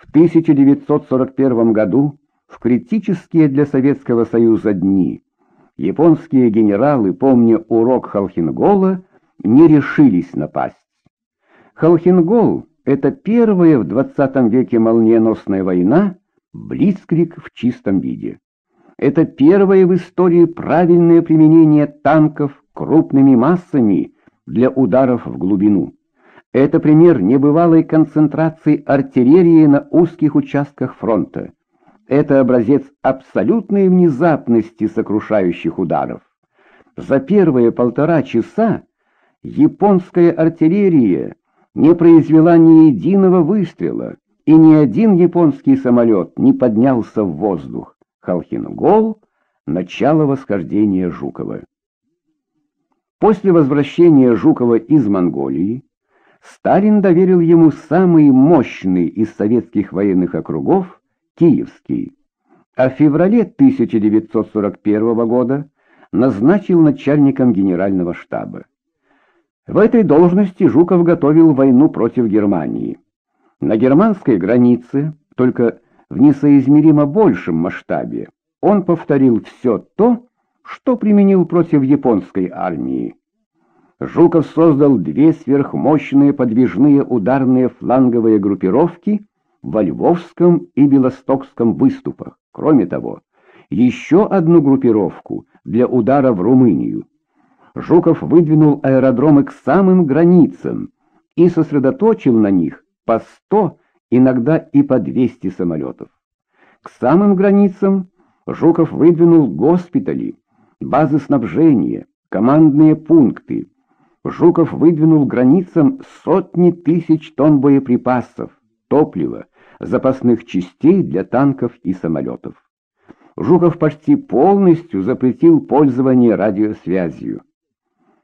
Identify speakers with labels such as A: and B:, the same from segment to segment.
A: В 1941 году, в критические для Советского Союза дни, японские генералы, помня урок Халхингола, не решились напасть. Халхингол — это первая в 20 веке молниеносная война, блицкрик в чистом виде. Это первое в истории правильное применение танков крупными массами для ударов в глубину. Это пример небывалой концентрации артиллерии на узких участках фронта. Это образец абсолютной внезапности сокрушающих ударов. За первые полтора часа японская артиллерия не произвела ни единого выстрела, и ни один японский самолет не поднялся в воздух. Халхин-Гол — начало восхождения Жукова. После возвращения Жукова из Монголии Сталин доверил ему самый мощный из советских военных округов — Киевский, а в феврале 1941 года назначил начальником генерального штаба. В этой должности Жуков готовил войну против Германии. На германской границе, только в несоизмеримо большем масштабе, он повторил все то, что применил против японской армии. Жуков создал две сверхмощные подвижные ударные фланговые группировки во Львовском и Белостокском выступах. Кроме того, еще одну группировку для удара в Румынию. Жуков выдвинул аэродромы к самым границам и сосредоточил на них по 100, иногда и по 200 самолетов. К самым границам Жуков выдвинул госпитали, базы снабжения, командные пункты. Жуков выдвинул границам сотни тысяч тонн боеприпасов, топлива, запасных частей для танков и самолетов. Жуков почти полностью запретил пользование радиосвязью.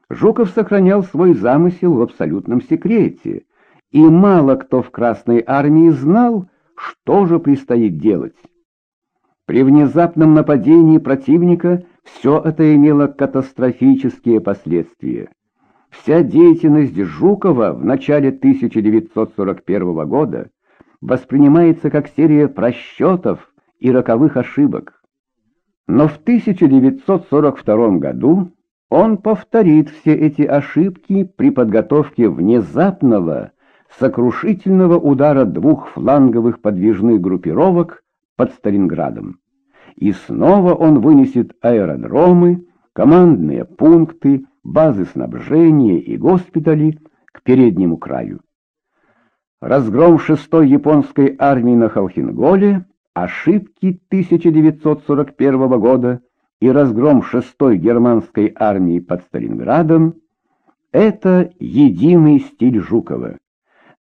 A: Жуков сохранял свой замысел в абсолютном секрете, и мало кто в Красной армии знал, что же предстоит делать. При внезапном нападении противника все это имело катастрофические последствия. Вся деятельность Жукова в начале 1941 года воспринимается как серия просчетов и роковых ошибок. Но в 1942 году он повторит все эти ошибки при подготовке внезапного, сокрушительного удара двух фланговых подвижных группировок под Сталинградом. И снова он вынесет аэродромы, командные пункты, базы снабжения и госпитали к переднему краю. Разгром шестой японской армии на Халхинголе, ошибки 1941 года и разгром шестой германской армии под Сталинградом — это единый стиль Жукова.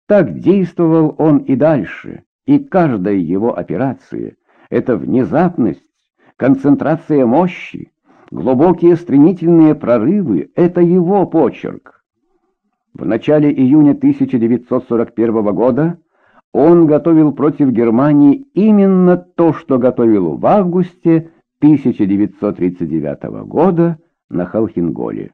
A: Так действовал он и дальше, и каждая его операция — это внезапность, концентрация мощи, глубокие стремительные прорывы — это его почерк. В начале июня 1941 года он готовил против Германии именно то, что готовил в августе 1939 года на Халхинголе.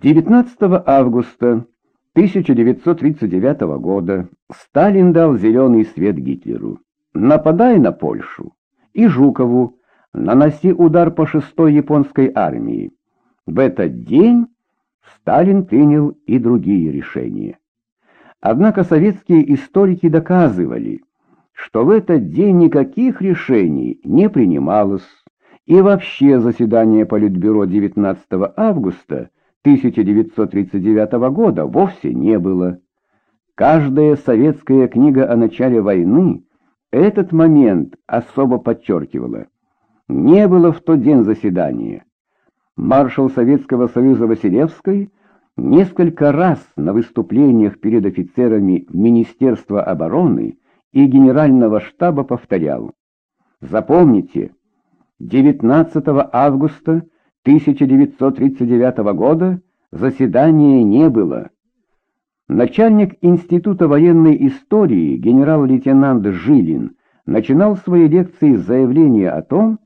A: 19 августа 1939 года Сталин дал зеленый свет Гитлеру. Нападай на Польшу и Жукову, наноси удар по шестой японской армии. В этот день Сталин принял и другие решения. Однако советские историки доказывали, что в этот день никаких решений не принималось, и вообще заседание Политбюро 19 августа 1939 года вовсе не было. Каждая советская книга о начале войны этот момент особо подчеркивала. Не было в тот день заседания. Маршал Советского Союза Василевской несколько раз на выступлениях перед офицерами Министерства обороны и Генерального штаба повторял. Запомните, 19 августа 1939 года заседания не было. Начальник Института военной истории генерал-лейтенант Жилин начинал свои лекции с заявления о том,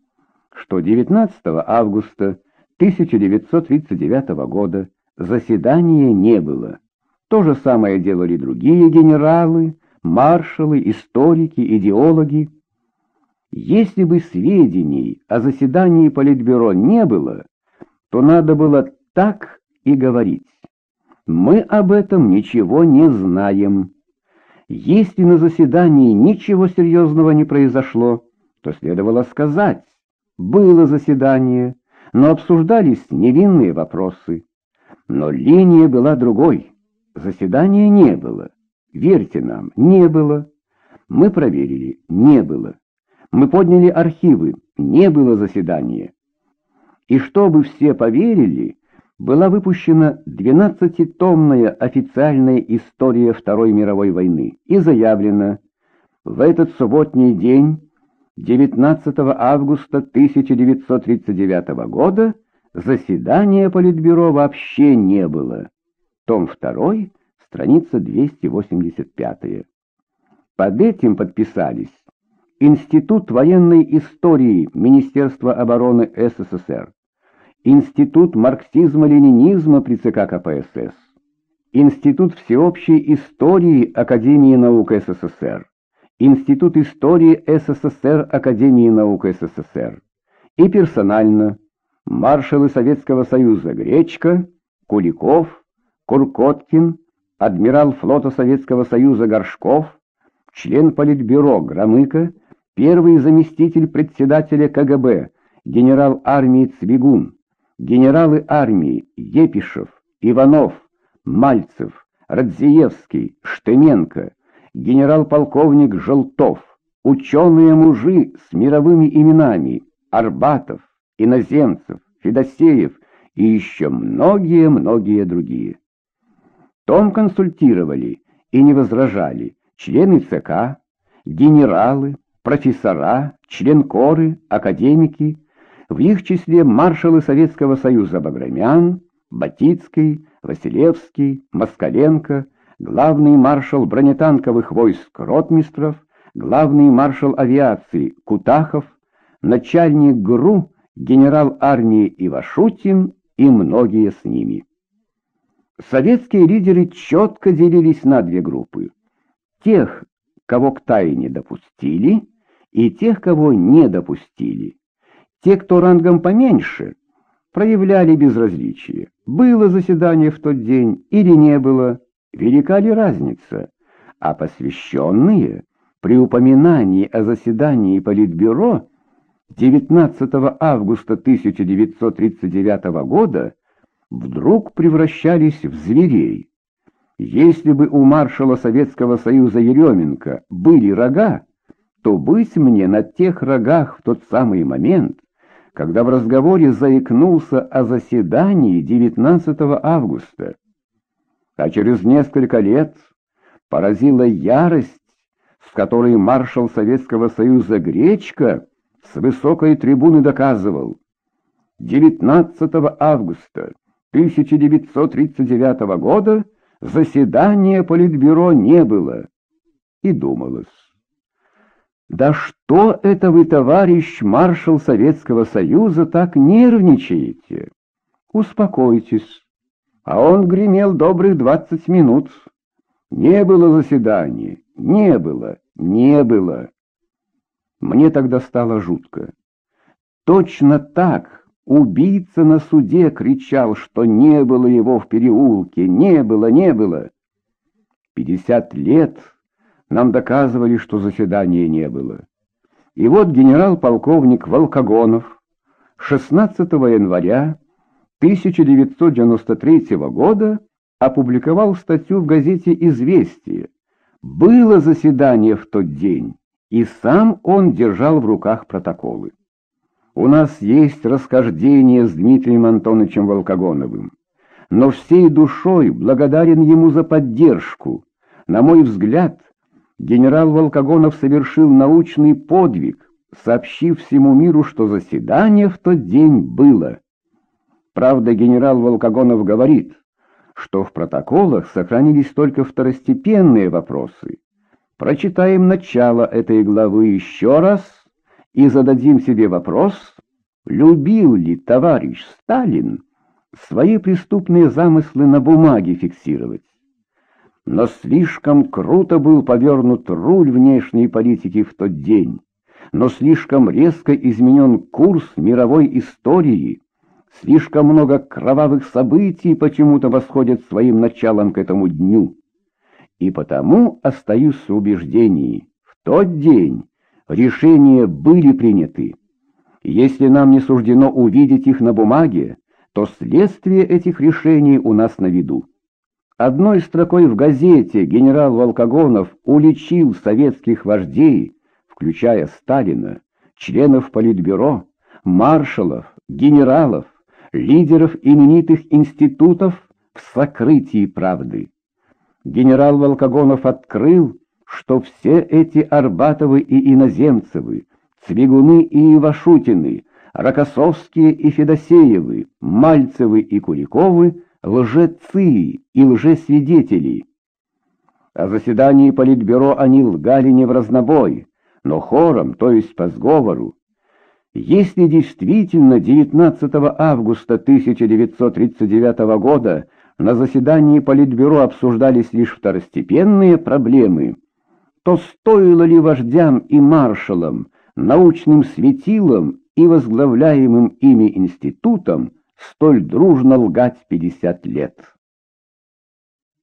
A: что 19 августа 1939 года заседания не было. То же самое делали другие генералы, маршалы, историки, идеологи. Если бы сведений о заседании Политбюро не было, то надо было так и говорить. Мы об этом ничего не знаем. Если на заседании ничего серьезного не произошло, то следовало сказать, было заседание, но обсуждались невинные вопросы. Но линия была другой. Заседания не было. Верьте нам, не было. Мы проверили, не было. Мы подняли архивы, не было заседания. И чтобы все поверили, была выпущена 12-томная официальная история Второй мировой войны и заявлено, в этот субботний день, 19 августа 1939 года, заседания Политбюро вообще не было. Том 2, страница 285. Под этим подписались Институт военной истории Министерства обороны СССР, Институт марксизма-ленинизма при ЦК КПСС, Институт всеобщей истории Академии наук СССР, Институт истории СССР Академии наук СССР. И персонально маршалы Советского Союза Гречка, Куликов, Куркоткин, адмирал флота Советского Союза Горшков, член Политбюро Громыко, первый заместитель председателя КГБ, генерал армии Цвигун, генералы армии Епишев, Иванов, Мальцев, Радзиевский, Штеменко, генерал-полковник Желтов, ученые-мужи с мировыми именами Арбатов, Иноземцев, Федосеев и еще многие-многие другие. Том консультировали и не возражали члены ЦК, генералы, профессора, членкоры, академики, в их числе маршалы Советского Союза Баграмян, Батицкий, Василевский, Москаленко, главный маршал бронетанковых войск Ротмистров, главный маршал авиации Кутахов, начальник ГРУ, генерал армии Ивашутин и многие с ними. Советские лидеры четко делились на две группы. Тех, кого к тайне допустили, и тех, кого не допустили. Те, кто рангом поменьше, проявляли безразличие. Было заседание в тот день или не было, велика ли разница? А посвященные при упоминании о заседании Политбюро 19 августа 1939 года вдруг превращались в зверей. Если бы у маршала Советского Союза Еременко были рога, то быть мне на тех рогах в тот самый момент, когда в разговоре заикнулся о заседании 19 августа. А через несколько лет поразила ярость, с которой маршал Советского Союза Гречка с высокой трибуны доказывал. 19 августа 1939 года заседания Политбюро не было. И думалось. Да что это вы, товарищ маршал Советского Союза, так нервничаете? Успокойтесь. А он гремел добрых двадцать минут. Не было заседания, не было, не было. Мне тогда стало жутко. Точно так убийца на суде кричал, что не было его в переулке, не было, не было. Пятьдесят лет нам доказывали, что заседания не было. И вот генерал-полковник Волкогонов 16 января 1993 года опубликовал статью в газете «Известия». Было заседание в тот день, и сам он держал в руках протоколы. У нас есть расхождение с Дмитрием Антоновичем Волкогоновым, но всей душой благодарен ему за поддержку. На мой взгляд, генерал Волкогонов совершил научный подвиг, сообщив всему миру, что заседание в тот день было. Правда, генерал Волкогонов говорит, что в протоколах сохранились только второстепенные вопросы. Прочитаем начало этой главы еще раз и зададим себе вопрос, любил ли товарищ Сталин свои преступные замыслы на бумаге фиксировать. но слишком круто был повернут руль внешней политики в тот день, но слишком резко изменен курс мировой истории, слишком много кровавых событий почему-то восходят своим началом к этому дню. И потому остаюсь в убеждении, в тот день решения были приняты. Если нам не суждено увидеть их на бумаге, то следствие этих решений у нас на виду. Одной строкой в газете генерал Волкогонов уличил советских вождей, включая Сталина, членов Политбюро, маршалов, генералов, лидеров именитых институтов в сокрытии правды. Генерал Волкогонов открыл, что все эти Арбатовы и Иноземцевы, Цвигуны и Ивашутины, Рокоссовские и Федосеевы, Мальцевы и Куликовы — лжецы и лжесвидетели. О заседании Политбюро они лгали не в разнобой, но хором, то есть по сговору. Если действительно 19 августа 1939 года на заседании Политбюро обсуждались лишь второстепенные проблемы, то стоило ли вождям и маршалам, научным светилам и возглавляемым ими институтам столь дружно лгать 50 лет?